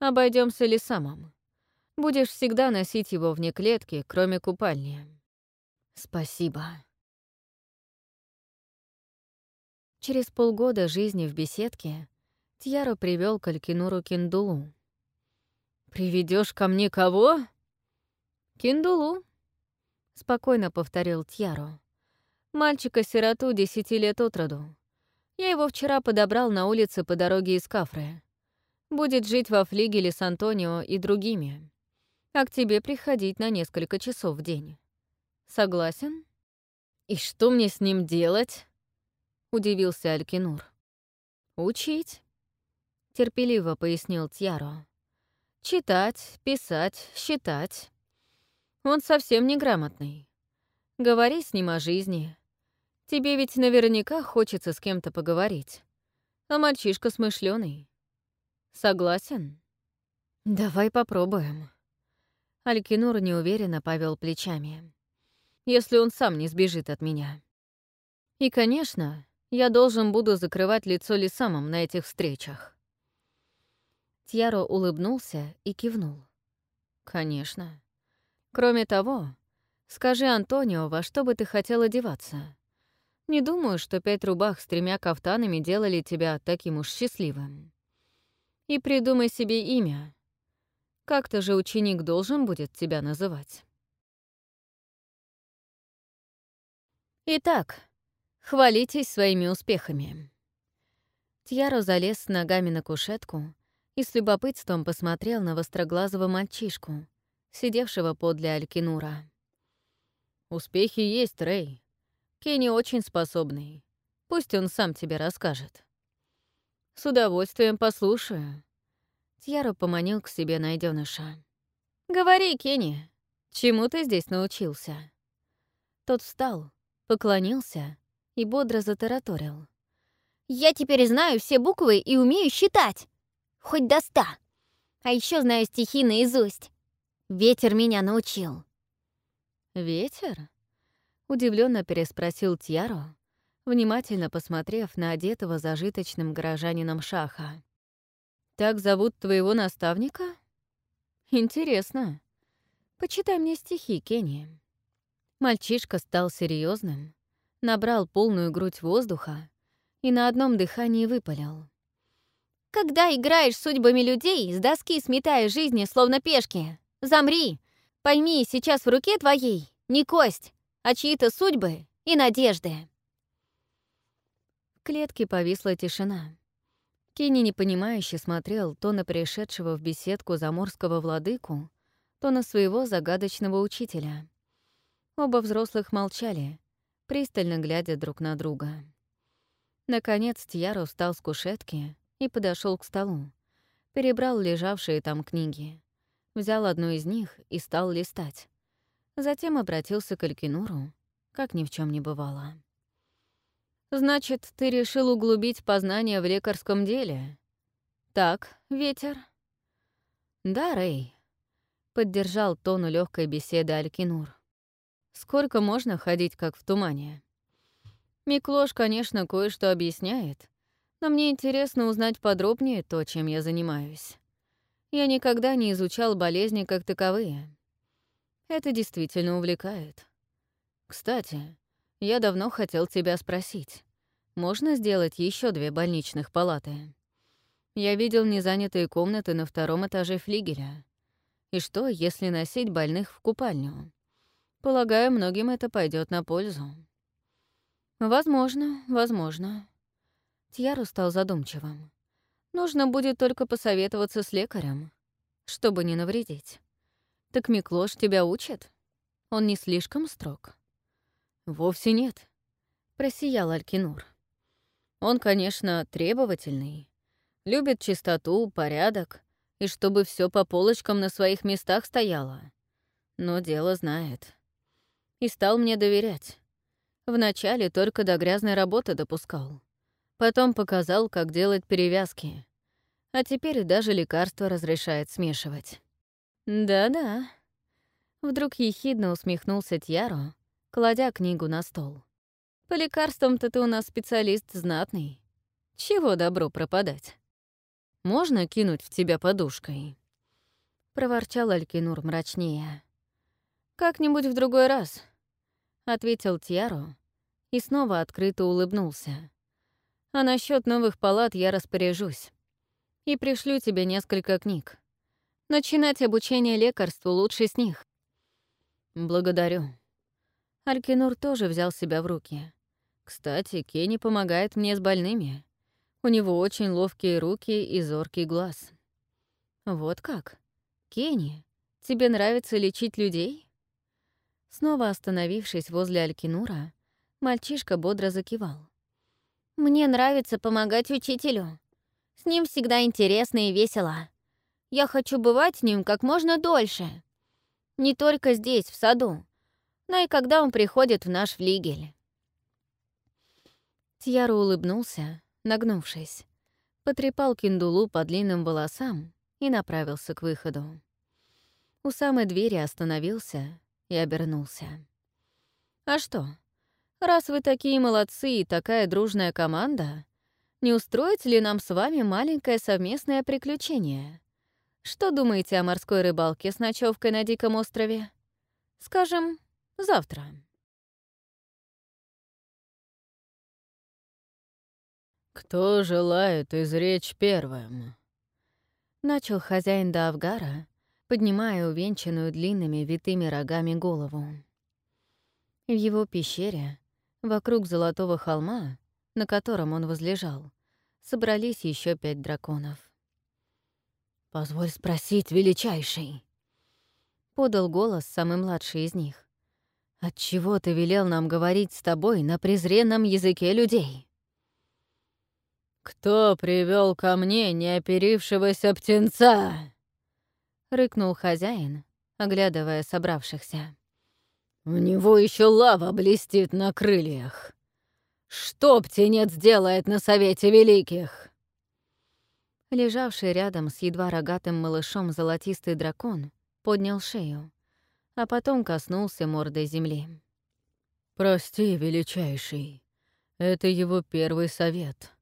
Обойдемся лесамом. Будешь всегда носить его вне клетки, кроме купальни». «Спасибо», Через полгода жизни в беседке Тьяро привел к Алькинуру Киндулу. Приведешь ко мне кого?» «Киндулу», — спокойно повторил Тьяро. «Мальчика-сироту десяти лет от роду. Я его вчера подобрал на улице по дороге из Кафры. Будет жить во флигеле с Антонио и другими. А к тебе приходить на несколько часов в день. Согласен?» «И что мне с ним делать?» — удивился Алькинур. «Учить», — терпеливо пояснил Тьяро. «Читать, писать, считать. Он совсем неграмотный. Говори с ним о жизни. Тебе ведь наверняка хочется с кем-то поговорить. А мальчишка смышленый. Согласен? Давай попробуем. Алькинур неуверенно повел плечами. Если он сам не сбежит от меня. И, конечно, я должен буду закрывать лицо Лисамом на этих встречах. Тьяро улыбнулся и кивнул. «Конечно. Кроме того, скажи Антонио, во что бы ты хотел одеваться. Не думаю, что пять рубах с тремя кафтанами делали тебя таким уж счастливым. И придумай себе имя. Как-то же ученик должен будет тебя называть. Итак, хвалитесь своими успехами. Тьяро залез с ногами на кушетку и с любопытством посмотрел на востроглазого мальчишку, сидевшего подле Алькинура. «Успехи есть, Рэй. Кенни очень способный. Пусть он сам тебе расскажет». «С удовольствием послушаю». Тьяро поманил к себе найденыша. «Говори, Кенни, чему ты здесь научился?» Тот встал, поклонился и бодро затараторил. «Я теперь знаю все буквы и умею считать. Хоть до ста. А еще знаю стихи наизусть. Ветер меня научил». «Ветер?» — удивленно переспросил Тьяро, внимательно посмотрев на одетого зажиточным горожанином Шаха. «Так зовут твоего наставника? Интересно. Почитай мне стихи, Кенни». Мальчишка стал серьезным, набрал полную грудь воздуха и на одном дыхании выпалил. «Когда играешь судьбами людей, с доски сметая жизни, словно пешки, Замри! Пойми, сейчас в руке твоей не кость, а чьи-то судьбы и надежды. В клетке повисла тишина. Кенни непонимающе смотрел то на пришедшего в беседку заморского владыку, то на своего загадочного учителя. Оба взрослых молчали, пристально глядя друг на друга. Наконец Тьяро встал с кушетки и подошел к столу, перебрал лежавшие там книги взял одну из них и стал листать. Затем обратился к Алькинуру, как ни в чем не бывало. «Значит, ты решил углубить познание в лекарском деле? Так, ветер?» «Да, Рэй», — поддержал тону легкой беседы Алькинур. «Сколько можно ходить, как в тумане?» Миклош, конечно, кое-что объясняет, но мне интересно узнать подробнее то, чем я занимаюсь я никогда не изучал болезни как таковые. Это действительно увлекает. Кстати, я давно хотел тебя спросить, можно сделать еще две больничных палаты? Я видел незанятые комнаты на втором этаже флигеля. И что, если носить больных в купальню? Полагаю, многим это пойдет на пользу. Возможно, возможно. Тьяру стал задумчивым. Нужно будет только посоветоваться с лекарем, чтобы не навредить. Так Миклош тебя учит? Он не слишком строг? Вовсе нет, просиял Алькинур. Он, конечно, требовательный, любит чистоту, порядок и чтобы все по полочкам на своих местах стояло. Но дело знает. И стал мне доверять. Вначале только до грязной работы допускал. Потом показал, как делать перевязки. А теперь даже лекарства разрешает смешивать. Да-да. Вдруг ехидно усмехнулся Тьяро, кладя книгу на стол. По лекарствам-то ты у нас специалист знатный. Чего добро пропадать? Можно кинуть в тебя подушкой? Проворчал Алькинур мрачнее. «Как-нибудь в другой раз», — ответил Тьяро и снова открыто улыбнулся. А насчет новых палат я распоряжусь. И пришлю тебе несколько книг. Начинать обучение лекарству лучше с них. Благодарю. Алькинур тоже взял себя в руки. Кстати, Кенни помогает мне с больными. У него очень ловкие руки и зоркий глаз. Вот как? Кенни, тебе нравится лечить людей? Снова остановившись возле Алькинура, мальчишка бодро закивал. «Мне нравится помогать учителю. С ним всегда интересно и весело. Я хочу бывать с ним как можно дольше. Не только здесь, в саду, но и когда он приходит в наш флигель». Тьяра улыбнулся, нагнувшись, потрепал киндулу по длинным волосам и направился к выходу. У самой двери остановился и обернулся. «А что, раз вы такие молодцы и такая дружная команда, не устроить ли нам с вами маленькое совместное приключение? Что думаете о морской рыбалке с ночевкой на Диком острове? Скажем, завтра». «Кто желает изречь первым?» Начал хозяин Давгара, поднимая увенчанную длинными витыми рогами голову. В его пещере, вокруг золотого холма, на котором он возлежал, собрались еще пять драконов. «Позволь спросить, величайший!» Подал голос самый младший из них. «Отчего ты велел нам говорить с тобой на презренном языке людей?» «Кто привел ко мне неоперившегося птенца?» — рыкнул хозяин, оглядывая собравшихся. «У него еще лава блестит на крыльях. Что птенец делает на Совете Великих?» Лежавший рядом с едва рогатым малышом золотистый дракон поднял шею, а потом коснулся мордой земли. «Прости, величайший, это его первый совет.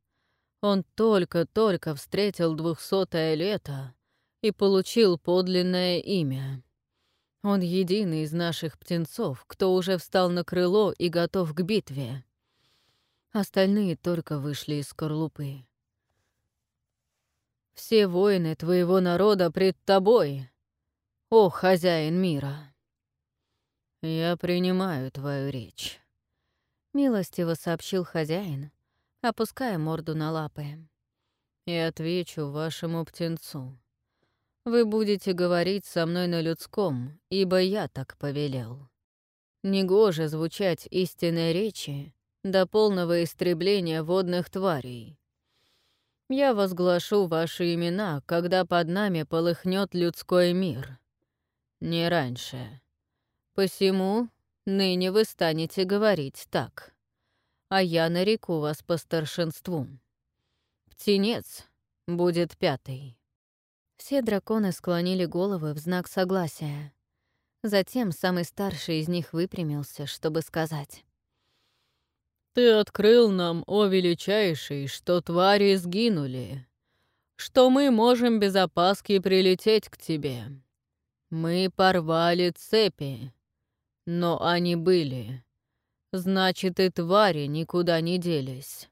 Он только-только встретил двухсотое лето и получил подлинное имя. Он единый из наших птенцов, кто уже встал на крыло и готов к битве. Остальные только вышли из скорлупы. Все воины твоего народа пред тобой, о хозяин мира. Я принимаю твою речь. Милостиво сообщил хозяин, опуская морду на лапы. И отвечу вашему птенцу. Вы будете говорить со мной на людском, ибо я так повелел. Негоже звучать истинной речи до полного истребления водных тварей. Я возглашу ваши имена, когда под нами полыхнет людской мир. Не раньше. Посему ныне вы станете говорить так, а я нареку вас по старшинству. Птенец будет пятый. Все драконы склонили головы в знак согласия. Затем самый старший из них выпрямился, чтобы сказать. «Ты открыл нам, о величайший, что твари сгинули, что мы можем без опаски прилететь к тебе. Мы порвали цепи, но они были. Значит, и твари никуда не делись.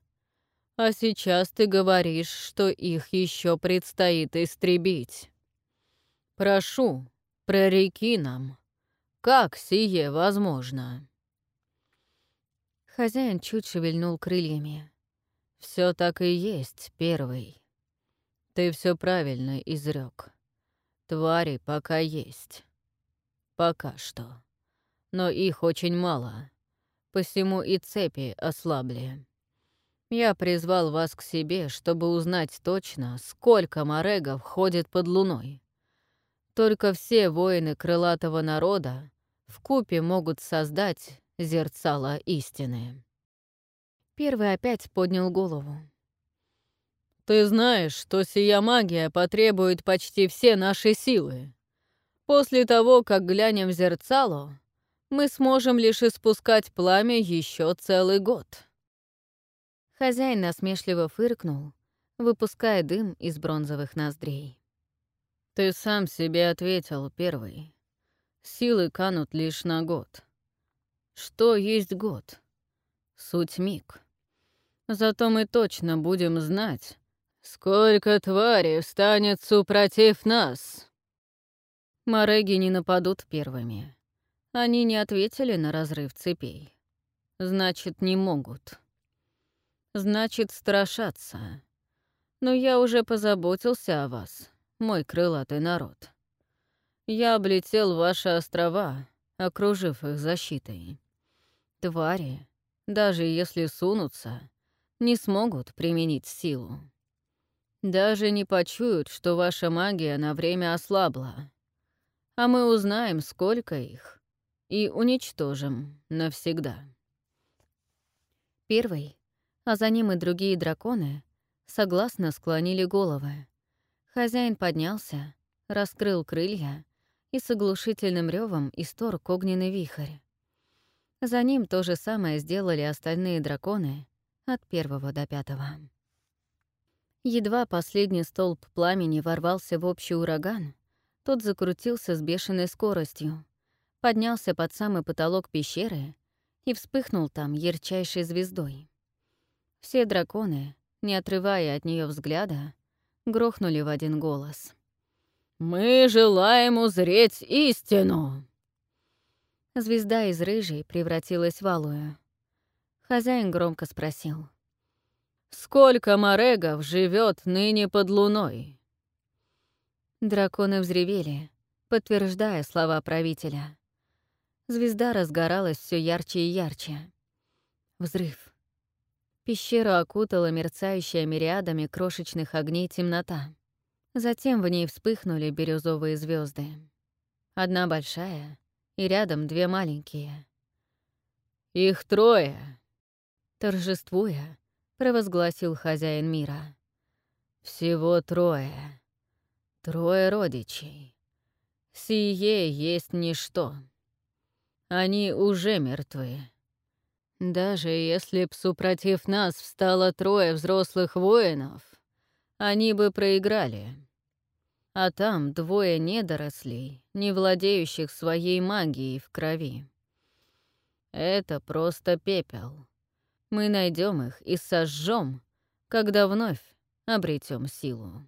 А сейчас ты говоришь, что их еще предстоит истребить. Прошу, прореки нам, как сие возможно?» Хозяин чуть шевельнул крыльями. Все так и есть, первый. Ты все правильно изрек. Твари пока есть. Пока что. Но их очень мало. Посему и цепи ослабли. Я призвал вас к себе, чтобы узнать точно, сколько морегов ходит под луной. Только все воины крылатого народа в купе могут создать зерцало истины. Первый опять поднял голову. «Ты знаешь, что сия магия потребует почти все наши силы. После того, как глянем в зерцало, мы сможем лишь испускать пламя еще целый год». Хозяин насмешливо фыркнул, выпуская дым из бронзовых ноздрей. «Ты сам себе ответил первый. Силы канут лишь на год. Что есть год? Суть миг. Зато мы точно будем знать, сколько тварей встанет супротив нас. Мореги не нападут первыми. Они не ответили на разрыв цепей. Значит, не могут. Значит, страшатся. Но я уже позаботился о вас, мой крылатый народ. Я облетел ваши острова, окружив их защитой. Твари, даже если сунутся, не смогут применить силу. Даже не почуют, что ваша магия на время ослабла. А мы узнаем, сколько их, и уничтожим навсегда. Первый, а за ним и другие драконы, согласно склонили головы. Хозяин поднялся, раскрыл крылья и с оглушительным ревом исторг огненный вихрь. За ним то же самое сделали остальные драконы от первого до пятого. Едва последний столб пламени ворвался в общий ураган, тот закрутился с бешеной скоростью, поднялся под самый потолок пещеры и вспыхнул там ярчайшей звездой. Все драконы, не отрывая от нее взгляда, грохнули в один голос. «Мы желаем узреть истину!» Звезда из рыжей превратилась в алую. Хозяин громко спросил. «Сколько морегов живет ныне под луной?» Драконы взревели, подтверждая слова правителя. Звезда разгоралась все ярче и ярче. Взрыв. Пещеру окутала мерцающая мириадами крошечных огней темнота. Затем в ней вспыхнули бирюзовые звезды. Одна большая и рядом две маленькие. «Их трое!» Торжествуя, провозгласил хозяин мира. «Всего трое. Трое родичей. Сие есть ничто. Они уже мертвы. Даже если б супротив нас встало трое взрослых воинов, они бы проиграли. А там двое недорослей, не владеющих своей магией в крови. Это просто пепел. Мы найдем их и сожжем, когда вновь обретем силу.